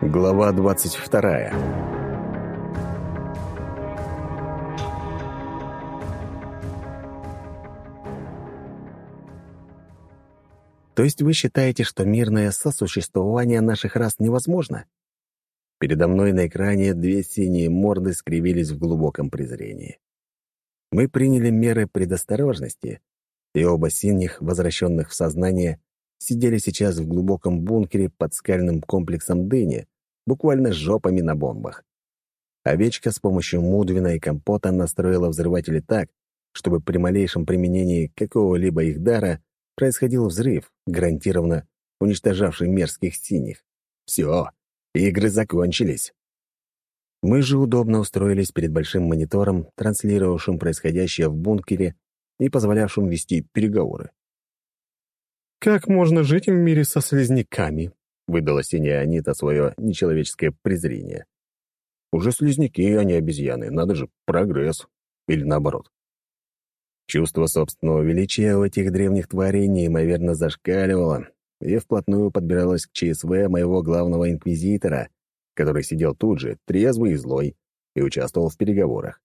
Глава двадцать вторая. То есть вы считаете, что мирное сосуществование наших рас невозможно? Передо мной на экране две синие морды скривились в глубоком презрении. Мы приняли меры предосторожности, и оба синих, возвращенных в сознание, сидели сейчас в глубоком бункере под скальным комплексом дыни, буквально жопами на бомбах. Овечка с помощью Мудвина и компота настроила взрыватели так, чтобы при малейшем применении какого-либо их дара происходил взрыв, гарантированно уничтожавший мерзких синих. Все, игры закончились. Мы же удобно устроились перед большим монитором, транслировавшим происходящее в бункере и позволявшим вести переговоры. «Как можно жить в мире со слизняками?» — выдала синяя Анита свое нечеловеческое презрение. «Уже слизняки, а не обезьяны. Надо же, прогресс. Или наоборот». Чувство собственного величия у этих древних тварей неимоверно зашкаливало и вплотную подбиралось к ЧСВ моего главного инквизитора, который сидел тут же, трезвый и злой, и участвовал в переговорах.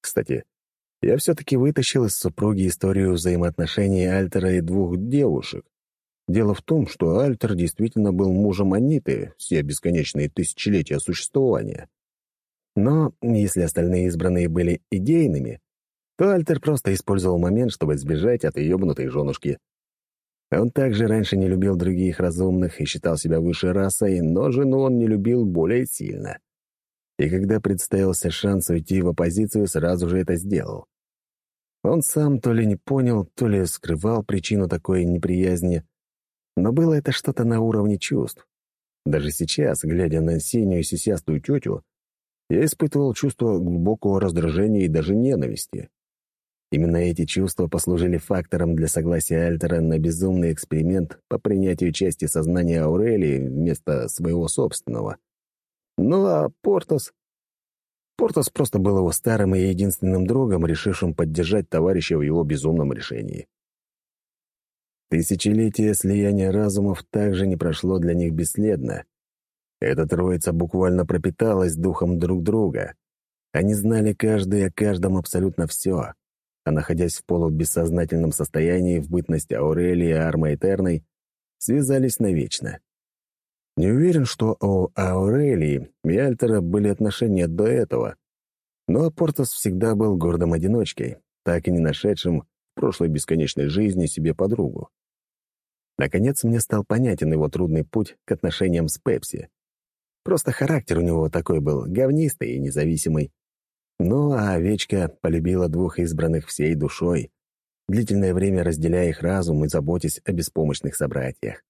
Кстати, я все-таки вытащил из супруги историю взаимоотношений Альтера и двух девушек. Дело в том, что Альтер действительно был мужем Аниты все бесконечные тысячелетия существования. Но если остальные избранные были идейными, то Альтер просто использовал момент, чтобы сбежать от ёбнутой женушки. Он также раньше не любил других разумных и считал себя высшей расой, но жену он не любил более сильно и когда представился шанс уйти в оппозицию, сразу же это сделал. Он сам то ли не понял, то ли скрывал причину такой неприязни, но было это что-то на уровне чувств. Даже сейчас, глядя на синюю сисястую тетю, я испытывал чувство глубокого раздражения и даже ненависти. Именно эти чувства послужили фактором для согласия Альтера на безумный эксперимент по принятию части сознания Аурелии вместо своего собственного — ну а Портос... Портос просто был его старым и единственным другом, решившим поддержать товарища в его безумном решении. Тысячелетие слияния разумов также не прошло для них бесследно. Эта троица буквально пропиталась духом друг друга. Они знали каждый о каждом абсолютно все, а находясь в полубессознательном состоянии в бытность Аурелии и Арма Этерной, связались навечно. Не уверен, что у Аурелии и Альтера были отношения до этого, но Портос всегда был гордым одиночкой, так и не нашедшим в прошлой бесконечной жизни себе подругу. Наконец мне стал понятен его трудный путь к отношениям с Пепси. Просто характер у него такой был, говнистый и независимый. Ну, а овечка полюбила двух избранных всей душой, длительное время разделяя их разум и заботясь о беспомощных собратьях.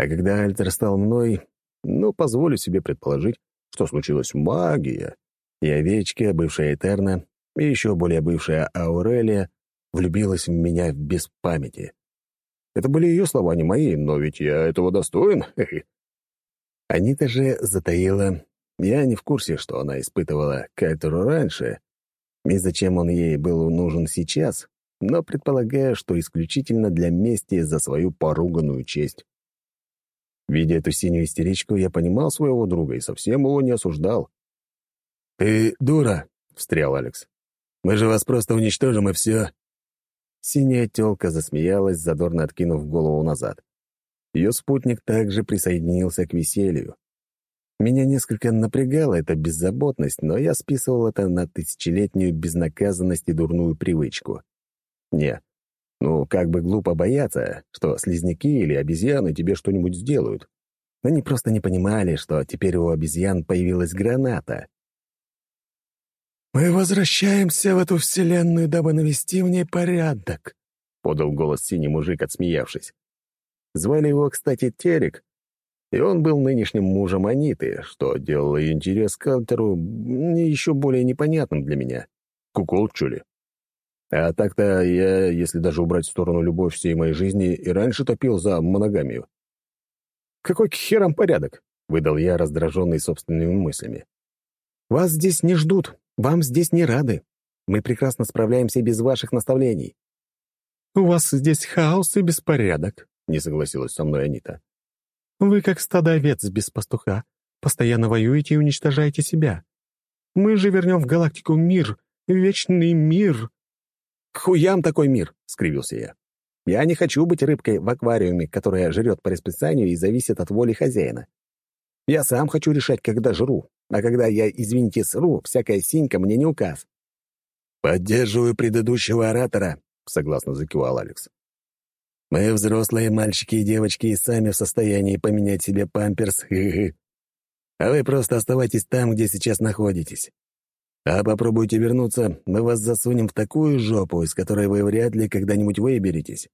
А когда Альтер стал мной, ну, позволю себе предположить, что случилась магия, и овечка, бывшая Этерна, и еще более бывшая Аурелия, влюбилась в меня без памяти. Это были ее слова, не мои, но ведь я этого достоин. Анита же затаила. Я не в курсе, что она испытывала к раньше, и зачем он ей был нужен сейчас, но предполагаю, что исключительно для мести за свою поруганную честь. Видя эту синюю истеричку, я понимал своего друга и совсем его не осуждал. «Ты дура!» — встрял Алекс. «Мы же вас просто уничтожим, и все!» Синяя тёлка засмеялась, задорно откинув голову назад. Ее спутник также присоединился к веселью. Меня несколько напрягала эта беззаботность, но я списывал это на тысячелетнюю безнаказанность и дурную привычку. Не, ну, как бы глупо бояться, что слизняки или обезьяны тебе что-нибудь сделают. Они просто не понимали, что теперь у обезьян появилась граната. «Мы возвращаемся в эту вселенную, дабы навести в ней порядок», — подал голос синий мужик, отсмеявшись. Звали его, кстати, Терек, и он был нынешним мужем Аниты, что делало интерес к Алтеру еще более непонятным для меня. Кукол, что ли? А так-то я, если даже убрать в сторону любовь всей моей жизни, и раньше топил за моногамию. «Какой к херам порядок?» — выдал я, раздраженный собственными мыслями. «Вас здесь не ждут, вам здесь не рады. Мы прекрасно справляемся без ваших наставлений». «У вас здесь хаос и беспорядок», — не согласилась со мной Анита. «Вы как стадо овец без пастуха, постоянно воюете и уничтожаете себя. Мы же вернем в галактику мир, вечный мир». «К хуям такой мир!» — скривился я. «Я не хочу быть рыбкой в аквариуме, которая жрет по расписанию и зависит от воли хозяина. Я сам хочу решать, когда жру, а когда я, извините, сру, всякая синька мне не указ». «Поддерживаю предыдущего оратора», — согласно закивал Алекс. «Мы взрослые мальчики и девочки и сами в состоянии поменять себе памперс. А вы просто оставайтесь там, где сейчас находитесь. А попробуйте вернуться, мы вас засунем в такую жопу, из которой вы вряд ли когда-нибудь выберетесь».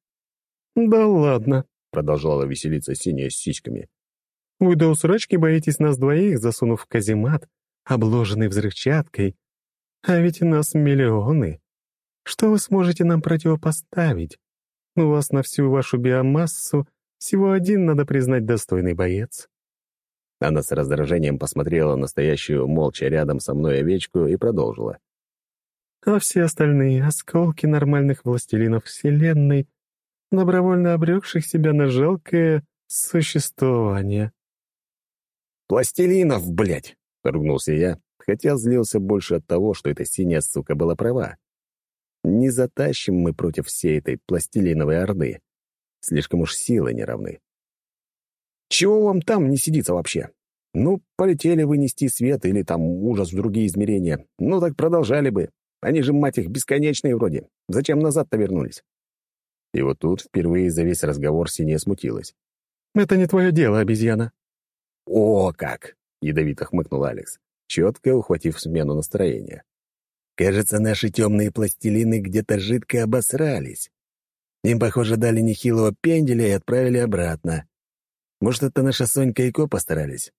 «Да ладно», — продолжала веселиться синяя с сиськами. «Вы до усрачки боитесь нас двоих, засунув в каземат, обложенный взрывчаткой. А ведь нас миллионы. Что вы сможете нам противопоставить? У вас на всю вашу биомассу всего один, надо признать, достойный боец». Она с раздражением посмотрела на стоящую молча рядом со мной овечку и продолжила. «А все остальные осколки нормальных властелинов Вселенной, добровольно обрекших себя на жалкое существование». «Пластилинов, блядь!» — ругнулся я, хотя злился больше от того, что эта синяя сука была права. Не затащим мы против всей этой пластилиновой орды. Слишком уж силы не равны. Чего вам там не сидится вообще? Ну, полетели вы нести свет или там ужас в другие измерения. Ну, так продолжали бы. Они же, мать их, бесконечные вроде. Зачем назад-то вернулись?» И вот тут впервые за весь разговор Синяя смутилась. «Это не твое дело, обезьяна». «О, как!» — ядовито хмыкнул Алекс, четко ухватив смену настроения. «Кажется, наши темные пластилины где-то жидко обосрались. Им, похоже, дали нехилого пенделя и отправили обратно. Может, это наша Сонька и Ко постарались?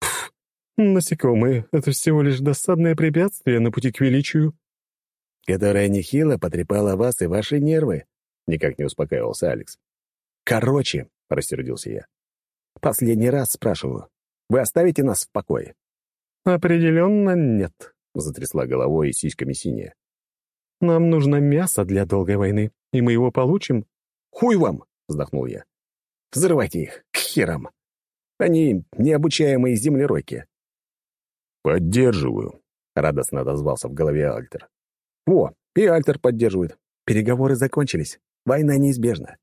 Пф, насекомые — это всего лишь досадное препятствие на пути к величию. Которое нехило потрепало вас и ваши нервы, — никак не успокаивался Алекс. Короче, — рассердился я, — последний раз спрашиваю, вы оставите нас в покое? Определенно нет, — затрясла головой и сиськами синяя. Нам нужно мясо для долгой войны, и мы его получим. Хуй вам, — вздохнул я. Взрывайте их, к херам. Они необучаемые землеройки. «Поддерживаю», — радостно отозвался в голове Альтер. «О, и Альтер поддерживает. Переговоры закончились. Война неизбежна.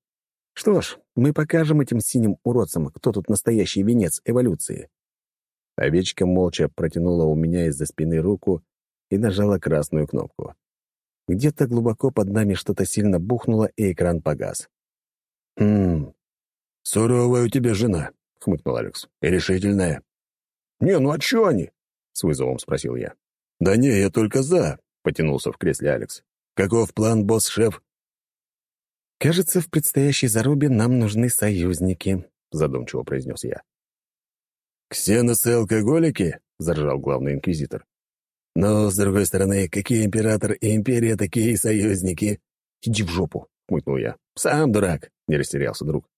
Что ж, мы покажем этим синим уродцам, кто тут настоящий венец эволюции». Овечка молча протянула у меня из-за спины руку и нажала красную кнопку. Где-то глубоко под нами что-то сильно бухнуло, и экран погас. «Хм, «Суровая у тебя жена», — хмыкнул Алекс. «И решительная». «Не, ну а чё они?» — с вызовом спросил я. «Да не, я только за», — потянулся в кресле Алекс. «Каков план, босс-шеф?» «Кажется, в предстоящей зарубе нам нужны союзники», — задумчиво произнес я. «Ксеносы-алкоголики?» — заржал главный инквизитор. «Но, с другой стороны, какие император и империя, такие и союзники?» «Иди в жопу», — хмыкнул я. «Сам дурак», — не растерялся друг.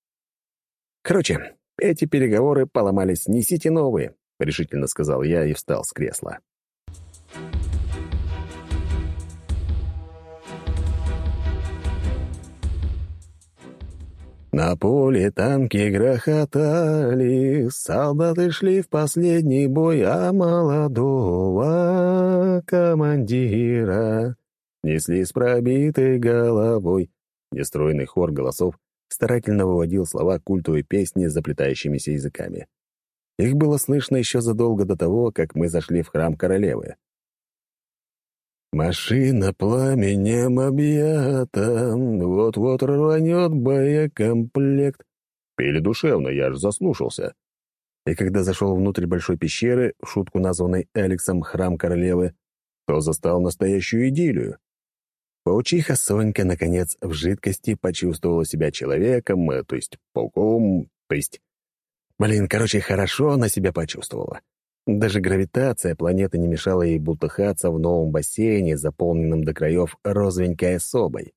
«Короче, эти переговоры поломались, несите новые», — решительно сказал я и встал с кресла. На поле танки грохотали, солдаты шли в последний бой, а молодого командира несли с пробитой головой. Нестройный хор голосов старательно выводил слова культовой песни с заплетающимися языками. Их было слышно еще задолго до того, как мы зашли в храм королевы. «Машина пламенем объята, вот-вот рванет боекомплект». Пели душевно, я аж заслушался. И когда зашел внутрь большой пещеры, в шутку названной Эликсом «Храм королевы», то застал настоящую идиллию. Паучиха Сонька, наконец, в жидкости почувствовала себя человеком, э, то есть пауком, то есть... Блин, короче, хорошо она себя почувствовала. Даже гравитация планеты не мешала ей бултыхаться в новом бассейне, заполненном до краев розовенькой особой.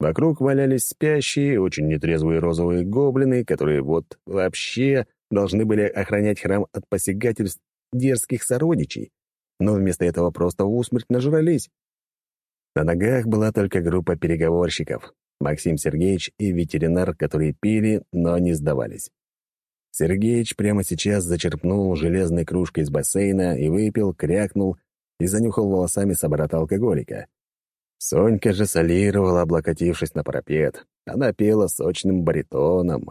Вокруг валялись спящие, очень нетрезвые розовые гоблины, которые вот вообще должны были охранять храм от посягательств дерзких сородичей, но вместо этого просто усмерть нажрались. На ногах была только группа переговорщиков. Максим Сергеевич и ветеринар, которые пили, но не сдавались. Сергеич прямо сейчас зачерпнул железной кружкой из бассейна и выпил, крякнул и занюхал волосами собрата алкоголика. Сонька же солировала, облокотившись на парапет. Она пела сочным баритоном.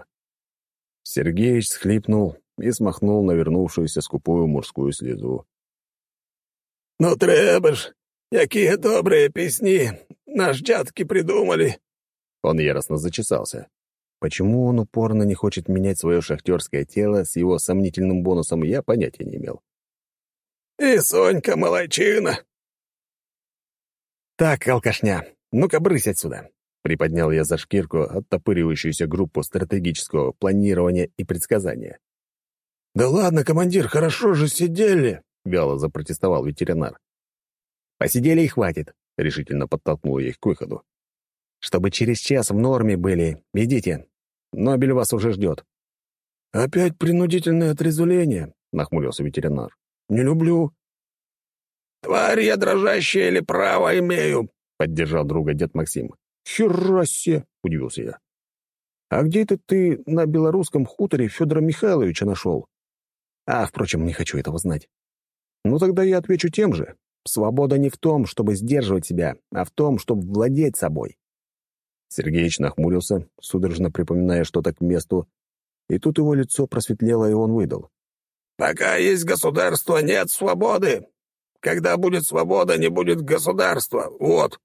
Сергеич схлипнул и смахнул навернувшуюся скупую мужскую слезу. «Ну, треба какие добрые песни наш дядки придумали!» Он яростно зачесался. Почему он упорно не хочет менять свое шахтерское тело с его сомнительным бонусом, я понятия не имел. «И Сонька молодчина!» «Так, алкашня, ну-ка брысь отсюда!» Приподнял я за шкирку оттопыривающуюся группу стратегического планирования и предсказания. «Да ладно, командир, хорошо же сидели!» — вяло запротестовал ветеринар. «Посидели и хватит», — решительно подтолкнул я их к выходу. «Чтобы через час в норме были, идите. Нобель вас уже ждет». «Опять принудительное отрезвление», — нахмурился ветеринар. «Не люблю». «Тварь я дрожащая или право имею», — поддержал друга дед Максим. «Херасе!» — удивился я. «А где это ты на белорусском хуторе Федора Михайловича нашел?» «А, впрочем, не хочу этого знать». «Ну тогда я отвечу тем же. Свобода не в том, чтобы сдерживать себя, а в том, чтобы владеть собой». Сергеич нахмурился, судорожно припоминая что-то к месту, и тут его лицо просветлело, и он выдал. «Пока есть государство, нет свободы. Когда будет свобода, не будет государства. Вот».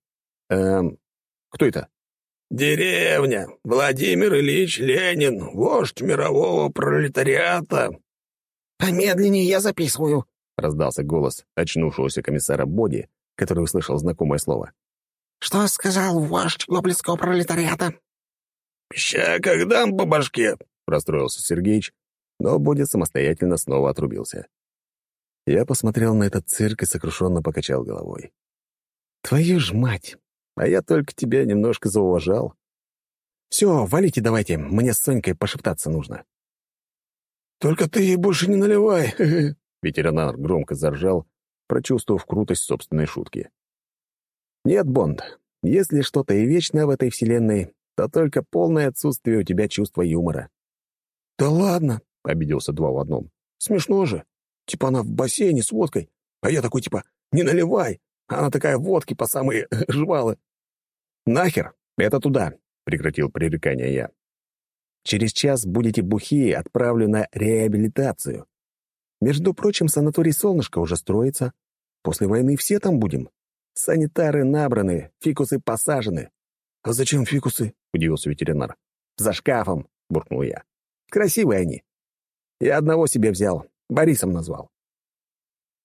«Эм, кто это?» «Деревня. Владимир Ильич Ленин, вождь мирового пролетариата». «Помедленнее я записываю», — раздался голос очнувшегося комиссара Боди, который услышал знакомое слово. «Что сказал вождь гоблинского пролетариата?» «Ща как дам по башке», — расстроился Сергеич, но Боди самостоятельно снова отрубился. Я посмотрел на этот цирк и сокрушенно покачал головой. «Твою ж мать! А я только тебя немножко зауважал. Все, валите давайте, мне с Сонькой пошептаться нужно. Только ты ей больше не наливай. Ветеринар громко заржал, прочувствовав крутость собственной шутки. Нет, Бонд, если что-то и вечное в этой вселенной, то только полное отсутствие у тебя чувства юмора. «Да ладно», — обиделся два в одном. «Смешно же. Типа она в бассейне с водкой, а я такой типа «не наливай», она такая водки по самые жвалы. «Нахер! Это туда!» — прекратил пререкание я. «Через час будете бухи, отправлю на реабилитацию. Между прочим, санаторий «Солнышко» уже строится. После войны все там будем. Санитары набраны, фикусы посажены». «А зачем фикусы?» — удивился ветеринар. «За шкафом!» — буркнул я. «Красивые они. Я одного себе взял, Борисом назвал.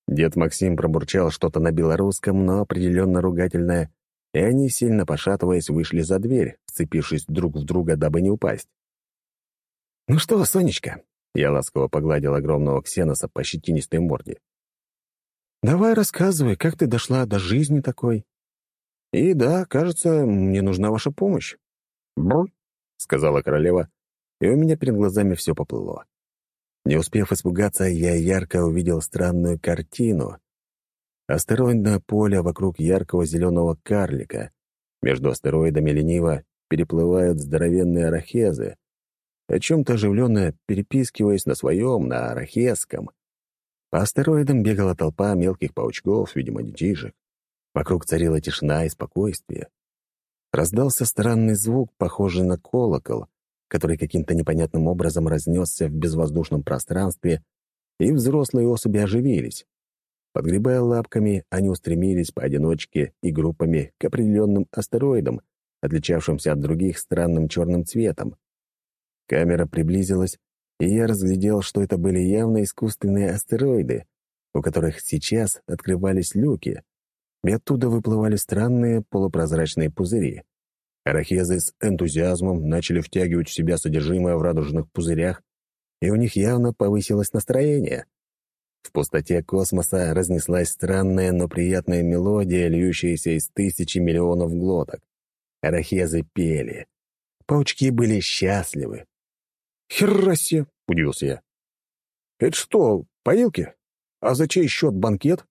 Дед Максим пробурчал что-то на белорусском, но определенно ругательное, и они, сильно пошатываясь, вышли за дверь, вцепившись друг в друга, дабы не упасть. «Ну что, Сонечка?» — я ласково погладил огромного ксеноса по щетинистой морде. «Давай рассказывай, как ты дошла до жизни такой. И да, кажется, мне нужна ваша помощь». «Бррр», — сказала королева, и у меня перед глазами все поплыло. Не успев испугаться, я ярко увидел странную картину. Астероидное поле вокруг яркого зеленого карлика. Между астероидами лениво переплывают здоровенные арахезы, о чем-то оживленно перепискиваясь на своем, на арахезском. По астероидам бегала толпа мелких паучков, видимо, детишек. Вокруг царила тишина и спокойствие. Раздался странный звук, похожий на колокол, который каким-то непонятным образом разнесся в безвоздушном пространстве, и взрослые особи оживились. Подгребая лапками, они устремились поодиночке и группами к определенным астероидам, отличавшимся от других странным черным цветом. Камера приблизилась, и я разглядел, что это были явно искусственные астероиды, у которых сейчас открывались люки, и оттуда выплывали странные полупрозрачные пузыри. Арахезы с энтузиазмом начали втягивать в себя содержимое в радужных пузырях, и у них явно повысилось настроение. В пустоте космоса разнеслась странная, но приятная мелодия, льющаяся из тысячи миллионов глоток. Арахезы пели. Паучки были счастливы. «Херасе!» — удивился я. «Это что, поилки? А за чей счет банкет?»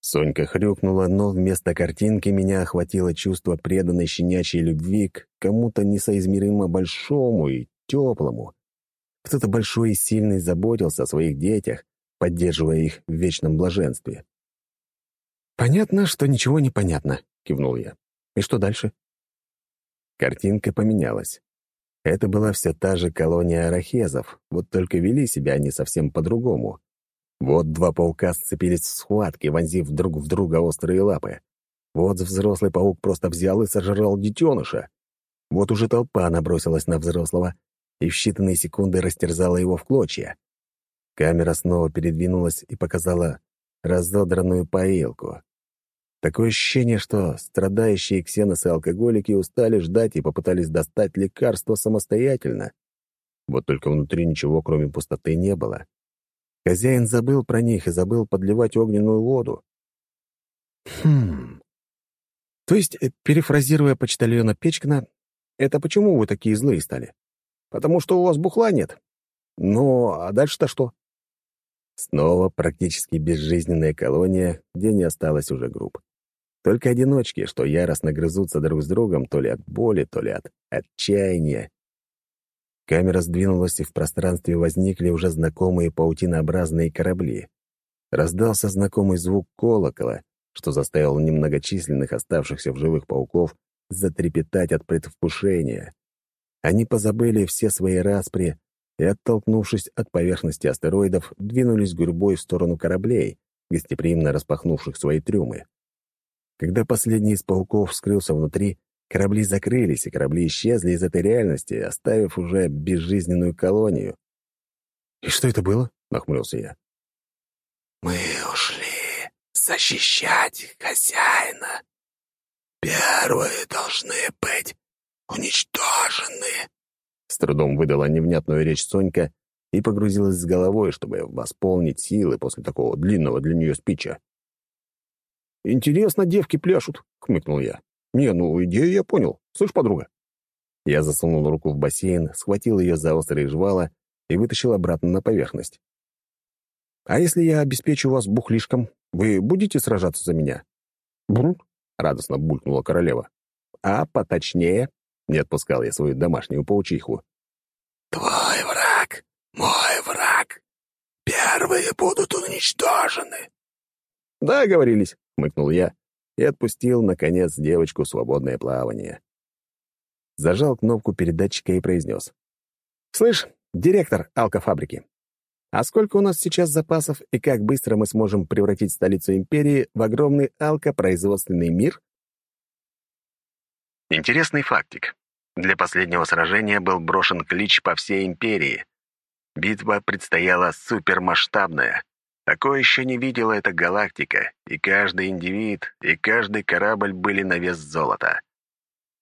Сонька хрюкнула, но вместо картинки меня охватило чувство преданной щенячьей любви к кому-то несоизмеримо большому и теплому. Кто-то большой и сильный заботился о своих детях, поддерживая их в вечном блаженстве. «Понятно, что ничего не понятно», — кивнул я. «И что дальше?» Картинка поменялась. Это была все та же колония арахезов, вот только вели себя они совсем по-другому. Вот два паука сцепились в схватке, вонзив друг в друга острые лапы. Вот взрослый паук просто взял и сожрал детеныша. Вот уже толпа набросилась на взрослого и в считанные секунды растерзала его в клочья. Камера снова передвинулась и показала разодранную поилку. Такое ощущение, что страдающие ксеносы алкоголики устали ждать и попытались достать лекарство самостоятельно. Вот только внутри ничего, кроме пустоты, не было. Хозяин забыл про них и забыл подливать огненную воду. Хм. То есть, э, перефразируя почтальона Печкина, это почему вы такие злые стали? Потому что у вас бухла нет? Ну, а дальше-то что? Снова практически безжизненная колония, где не осталось уже групп. Только одиночки, что яростно грызутся друг с другом то ли от боли, то ли от отчаяния. Камера сдвинулась, и в пространстве возникли уже знакомые паутинообразные корабли. Раздался знакомый звук колокола, что заставил немногочисленных оставшихся в живых пауков затрепетать от предвкушения. Они позабыли все свои распри и, оттолкнувшись от поверхности астероидов, двинулись гурьбой в сторону кораблей, гостеприимно распахнувших свои трюмы. Когда последний из пауков скрылся внутри, корабли закрылись, и корабли исчезли из этой реальности, оставив уже безжизненную колонию. «И что это было?» — нахмурился я. «Мы ушли защищать хозяина. Первые должны быть уничтожены», — с трудом выдала невнятную речь Сонька и погрузилась с головой, чтобы восполнить силы после такого длинного для нее спича. «Интересно, девки пляшут», — хмыкнул я. «Не, ну, идею я понял. Слышь, подруга?» Я засунул руку в бассейн, схватил ее за острые жвала и вытащил обратно на поверхность. «А если я обеспечу вас бухлишком, вы будете сражаться за меня?» «Брут», — радостно булькнула королева. «А поточнее?» — не отпускал я свою домашнюю паучиху. «Твой враг, мой враг. Первые будут уничтожены». «Да, говорились», — хмыкнул я и отпустил, наконец, девочку свободное плавание. Зажал кнопку передатчика и произнес. «Слышь, директор алкофабрики, а сколько у нас сейчас запасов и как быстро мы сможем превратить столицу империи в огромный алкопроизводственный мир?» Интересный фактик. Для последнего сражения был брошен клич по всей империи. Битва предстояла супермасштабная. Такое еще не видела эта галактика, и каждый индивид, и каждый корабль были на вес золота.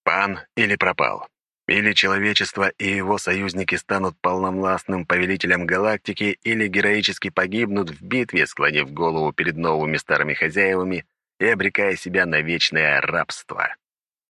Пан или пропал. Или человечество и его союзники станут полновластным повелителем галактики, или героически погибнут в битве, склонив голову перед новыми старыми хозяевами и обрекая себя на вечное рабство.